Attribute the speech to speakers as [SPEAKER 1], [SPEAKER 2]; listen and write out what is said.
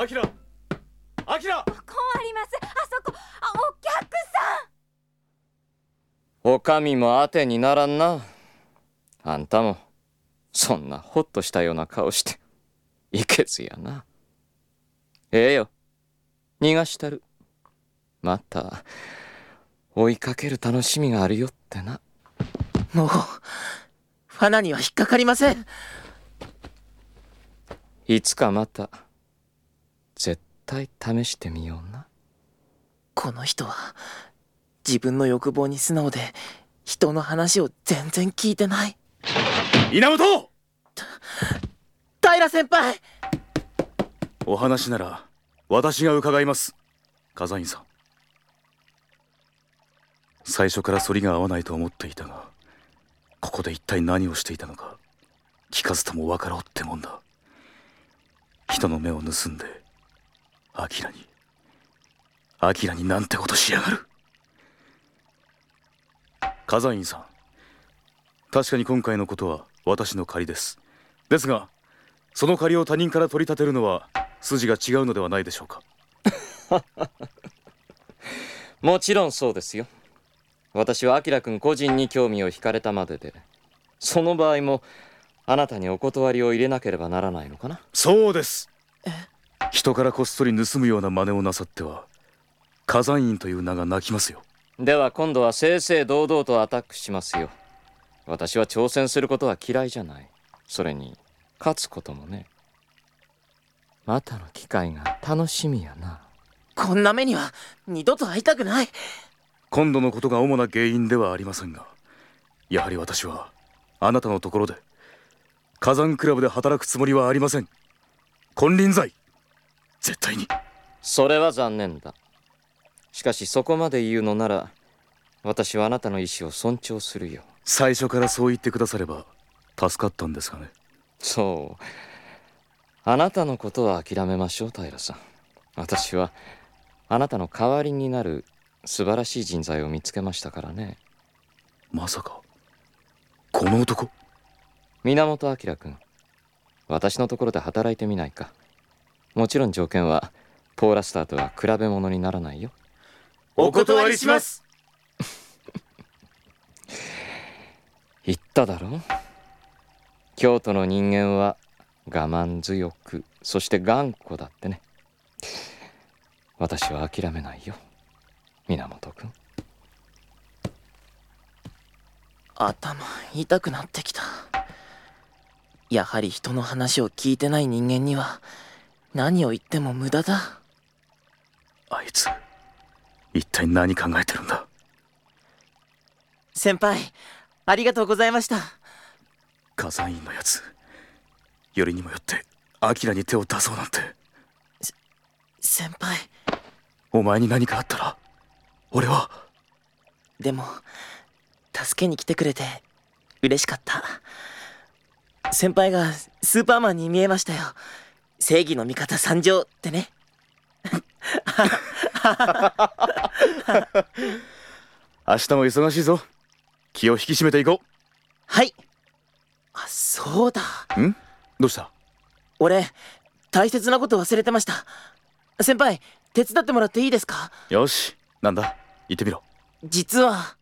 [SPEAKER 1] アキラ。アキラ。
[SPEAKER 2] こうあります。あそこ。あお客さ
[SPEAKER 3] お上も当てにならんな。あんたも。そんなほっとしたような顔して。いけずやな。ええよ。逃がしたる。また追いかける楽しみがあるよってな。
[SPEAKER 4] もう罠には引っかかりません。
[SPEAKER 3] いつかまた絶対試してみような。
[SPEAKER 4] この人は自分の欲望に素直で人の話を全然聞いてない。
[SPEAKER 1] 稲本！
[SPEAKER 4] 平先輩！
[SPEAKER 1] お話なら私が伺います。火山院さん。最初から反りが合わないと思っていたがここで一体何をしていたのか聞かずとも分かろうってもんだ。人の目を盗んでアキラに。アキラになんてことしやがる。火山院さん。確かに今回のことは私の借りです。ですがその借りを他人から取り立てるのは筋が違うのではないでしょうか。
[SPEAKER 3] もちろんそうですよ。私はアキラ君個人に興味を惹かれたまでで。その場合もあなたにお断りを入れなければならないのかな。
[SPEAKER 1] そうです人からこっそり盗むような真似をなさっては火山院という名が泣きますよ。
[SPEAKER 3] では今度は正々堂々とアタックしますよ。私は挑戦することは嫌いじゃない。それに勝つこともね。またの機会が楽しみやな。
[SPEAKER 4] こんな目には二度と会いたくない。
[SPEAKER 1] 今度のことが主な原因ではありませんがやはり私はあなたのところで火山クラブで働くつもりはありません。金輪際絶対に。
[SPEAKER 3] それは残念だ。しかしそこまで言うのなら私はあなたの意思を尊重するよ。
[SPEAKER 1] 最初からそう言ってくだされば助かったんですがね。
[SPEAKER 3] そう。あなたのことは諦めましょう平さん。私はあなたの代わりになる素晴らしい人材を見つけましたからね。
[SPEAKER 1] まさかこの男？
[SPEAKER 3] 源明君私のところで働いてみないかもちろん条件はポーラスターとは比べ物にならないよ。
[SPEAKER 1] お断りします。
[SPEAKER 3] 言っただろ？京都の人間は我慢強くそして頑固だってね。私は諦めないよ。源君。
[SPEAKER 4] 頭痛くなってきた。やはり人の話を聞いてない人間には何を言っても無駄だ。
[SPEAKER 1] あいつ一体何考えてるんだ？
[SPEAKER 4] 先輩ありがとうございました。
[SPEAKER 1] 火山院のやつよりにもよってアキラに手を出そうなんて。
[SPEAKER 4] 先輩。
[SPEAKER 1] お前に何かあったら俺は。
[SPEAKER 4] でも助けに来てくれて嬉しかった。先輩がスーパーマンに見えましたよ正義の味方参上ってね。
[SPEAKER 1] 明日も忙しいぞ。気を引き締めていこ
[SPEAKER 4] はい。あそうだ。
[SPEAKER 1] うん？どうした？
[SPEAKER 4] 俺大切なこと忘れてました。先輩手伝ってもらっていいですか？
[SPEAKER 1] よし。なんだ？言ってみろ。
[SPEAKER 4] 実は